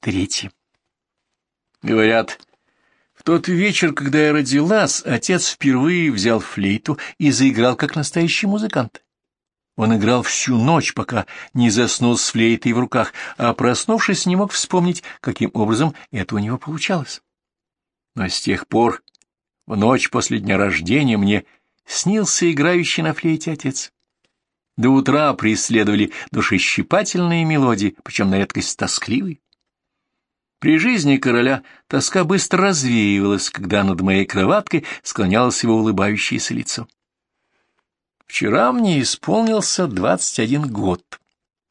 Третье. Говорят, в тот вечер, когда я родилась, отец впервые взял флейту и заиграл как настоящий музыкант. Он играл всю ночь, пока не заснул с флейтой в руках, а, проснувшись, не мог вспомнить, каким образом это у него получалось. Но с тех пор, в ночь после дня рождения, мне снился играющий на флейте отец. До утра преследовали душещипательные мелодии, причем на редкость тоскливые. При жизни короля тоска быстро развеивалась, когда над моей кроваткой склонялось его улыбающееся лицо. Вчера мне исполнился двадцать один год.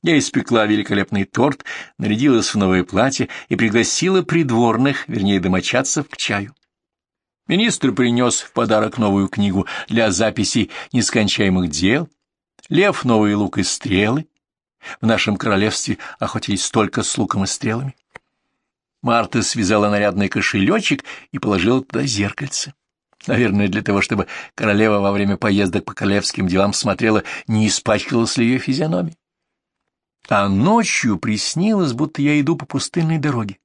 Я испекла великолепный торт, нарядилась в новое платье и пригласила придворных, вернее, домочадцев, к чаю. Министр принес в подарок новую книгу для записей нескончаемых дел, лев новый лук и стрелы. В нашем королевстве охотились только с луком и стрелами. Марта связала нарядный кошелечек и положила туда зеркальце. Наверное, для того, чтобы королева во время поездок по королевским делам смотрела, не испачкалась ли ее физиономия. А ночью приснилось, будто я иду по пустынной дороге.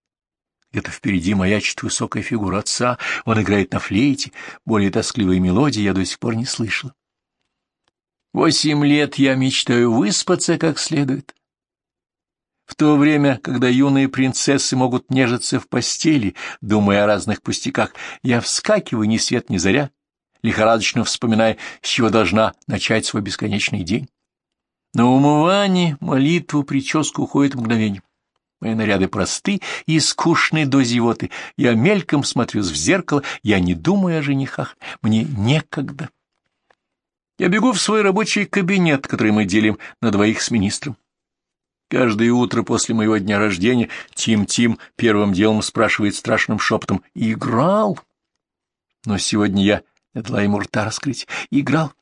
Где-то впереди маячит высокая фигура отца, он играет на флейте, более тоскливой мелодии я до сих пор не слышала. Восемь лет я мечтаю выспаться как следует, в то время, когда юные принцессы могут нежиться в постели, думая о разных пустяках, я вскакиваю ни свет ни заря, лихорадочно вспоминая, с чего должна начать свой бесконечный день. На умывание, молитву, прическу уходит мгновение. Мои наряды просты и скучны до зевоты. Я мельком смотрюсь в зеркало, я не думаю о женихах, мне некогда. Я бегу в свой рабочий кабинет, который мы делим на двоих с министром. Каждое утро после моего дня рождения Тим-Тим первым делом спрашивает страшным шепотом «Играл?». Но сегодня я не дала ему рта раскрыть. «Играл?».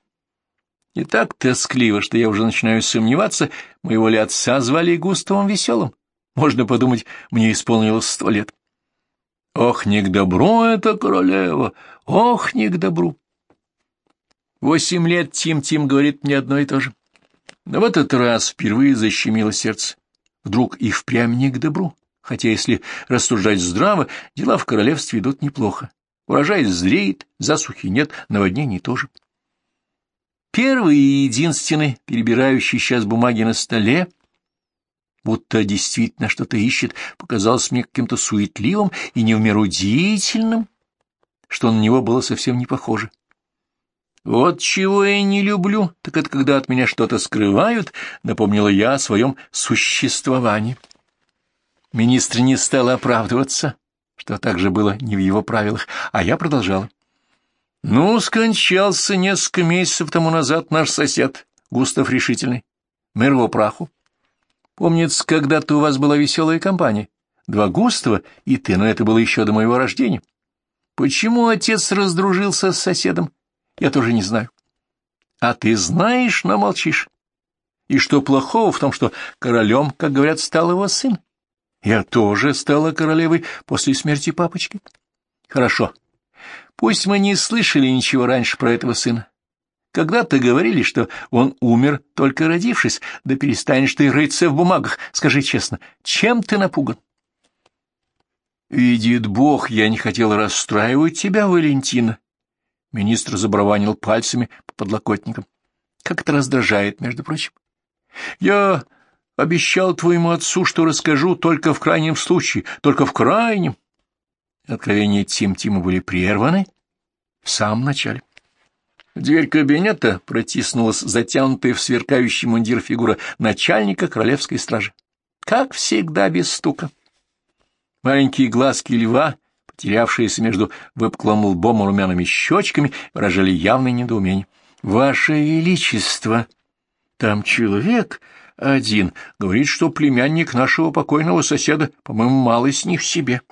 И так тоскливо, что я уже начинаю сомневаться, моего ли отца звали Густавом Веселым. Можно подумать, мне исполнилось сто лет. Ох, не к добру это, королева, ох, не к добру. Восемь лет Тим-Тим говорит мне одно и то же. Но в этот раз впервые защемило сердце. Вдруг и впрямь не к добру, хотя, если рассуждать здраво, дела в королевстве идут неплохо. Урожай зреет, засухи нет, наводнений тоже. Первый и единственный, перебирающий сейчас бумаги на столе, будто действительно что-то ищет, показался мне каким-то суетливым и не в меру деятельным, что на него было совсем не похоже. Вот чего я не люблю, так это когда от меня что-то скрывают, напомнила я о своем существовании. Министр не стал оправдываться, что также было не в его правилах, а я продолжала. Ну, скончался несколько месяцев тому назад наш сосед, Густав Решительный. Мир его праху. Помнится, когда-то у вас была веселая компания. Два Густава и ты, но это было еще до моего рождения. Почему отец раздружился с соседом? Я тоже не знаю. А ты знаешь, но молчишь. И что плохого в том, что королем, как говорят, стал его сын? Я тоже стала королевой после смерти папочки. Хорошо. Пусть мы не слышали ничего раньше про этого сына. Когда-то говорили, что он умер, только родившись, да перестанешь ты рыться в бумагах. Скажи честно, чем ты напуган? Видит Бог, я не хотел расстраивать тебя, Валентина. Министр забарабанил пальцами по подлокотникам. Как это раздражает, между прочим. Я обещал твоему отцу, что расскажу только в крайнем случае, только в крайнем. Откровения Тим-Тима были прерваны в самом начале. Дверь кабинета протиснулась затянутая в сверкающий мундир фигура начальника королевской стражи. Как всегда, без стука. Маленькие глазки льва потерявшиеся между выпуклым лбом и румяными щечками, выражали явное недоумение. — Ваше Величество! Там человек один говорит, что племянник нашего покойного соседа, по-моему, малый с них себе.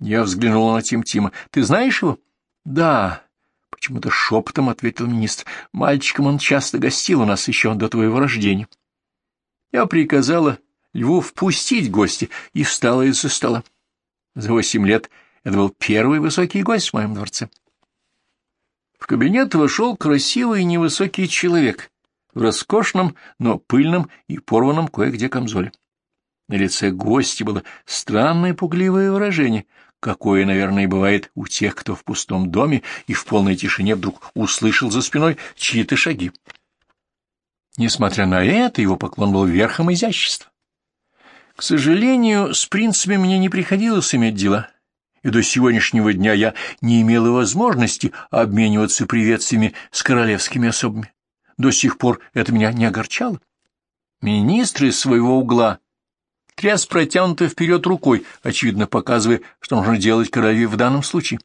Я взглянула на Тим-Тима. — Ты знаешь его? — Да. — почему-то шепотом ответил министр. — Мальчиком он часто гостил у нас еще до твоего рождения. Я приказала Льву впустить гостя и встала из-за стола. За восемь лет это был первый высокий гость в моем дворце. В кабинет вошел красивый невысокий человек в роскошном, но пыльном и порванном кое-где камзоле. На лице гостя было странное пугливое выражение, какое, наверное, бывает у тех, кто в пустом доме и в полной тишине вдруг услышал за спиной чьи-то шаги. Несмотря на это, его поклон был верхом изящества. К сожалению, с принцами мне не приходилось иметь дела, и до сегодняшнего дня я не имела возможности обмениваться приветствиями с королевскими особами. До сих пор это меня не огорчало. Министры из своего угла тряс протянутой вперед рукой, очевидно показывая, что нужно делать королеве в данном случае.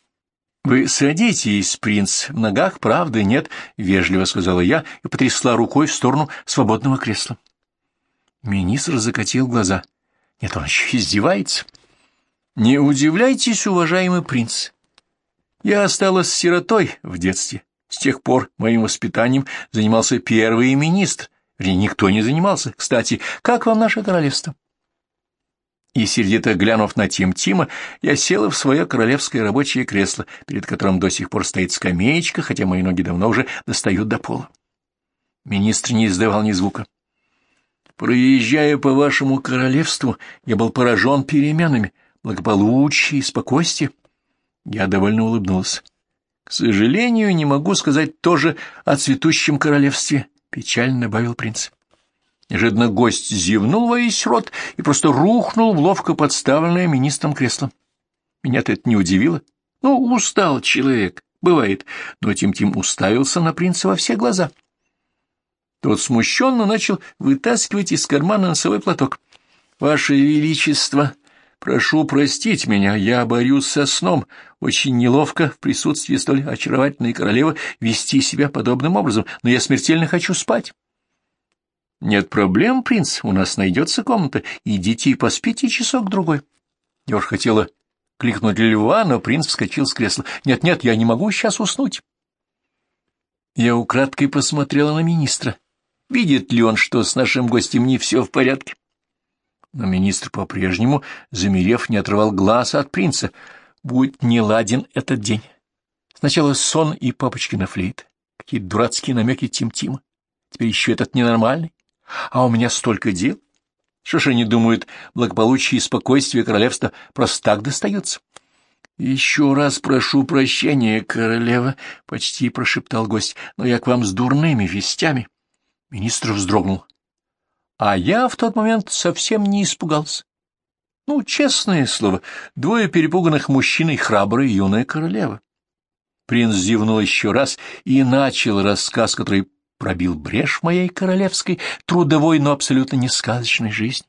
— Вы садитесь, принц, в ногах правды нет, — вежливо сказала я и потрясла рукой в сторону свободного кресла. Министр закатил глаза. — Нет, он еще издевается. — Не удивляйтесь, уважаемый принц. Я осталась сиротой в детстве. С тех пор моим воспитанием занимался первый министр — Вернее, никто не занимался. Кстати, как вам наше королевство? И, сердито глянув на Тим Тима, я села в свое королевское рабочее кресло, перед которым до сих пор стоит скамеечка, хотя мои ноги давно уже достают до пола. Министр не издавал ни звука. Проезжая по вашему королевству, я был поражен переменами, благополучие и спокойствие. Я довольно улыбнулся. К сожалению, не могу сказать тоже о цветущем королевстве — печально добавил принц. Неожиданно гость зевнул во весь рот и просто рухнул в ловко подставленное министром кресло. Меня-то это не удивило. Ну, устал человек, бывает, но Тим-Тим уставился на принца во все глаза. Тот смущенно начал вытаскивать из кармана носовой платок. — Ваше Величество, прошу простить меня, я борюсь со сном. Очень неловко в присутствии столь очаровательной королевы вести себя подобным образом, но я смертельно хочу спать. — Нет проблем, принц, у нас найдется комната. Идите и поспите часок-другой. Я уж хотела кликнуть льва, но принц вскочил с кресла. «Нет, — я не могу сейчас уснуть. Я украдкой посмотрела на министра. Видит ли он, что с нашим гостем не все в порядке? Но министр по-прежнему, замерев, не отрывал глаз от принца — будет неладен этот день. Сначала сон и папочкина флейта, какие дурацкие намеки Тим-Тима. Теперь еще этот ненормальный. А у меня столько дел. Что ж они думают, благополучие и спокойствие королевства просто так достаются? — Еще раз прошу прощения, королева, — почти прошептал гость, — но я к вам с дурными вестями. Министр вздрогнул. А я в тот момент совсем не испугался. Ну, честное слово, двое перепуганных мужчин и храбрая юная королева. Принц зевнул еще раз и начал рассказ, который пробил брешь моей королевской, трудовой, но абсолютно не сказочной жизни.